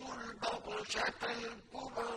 وَالْبَطْشَةَ الْكُبْرَىٰ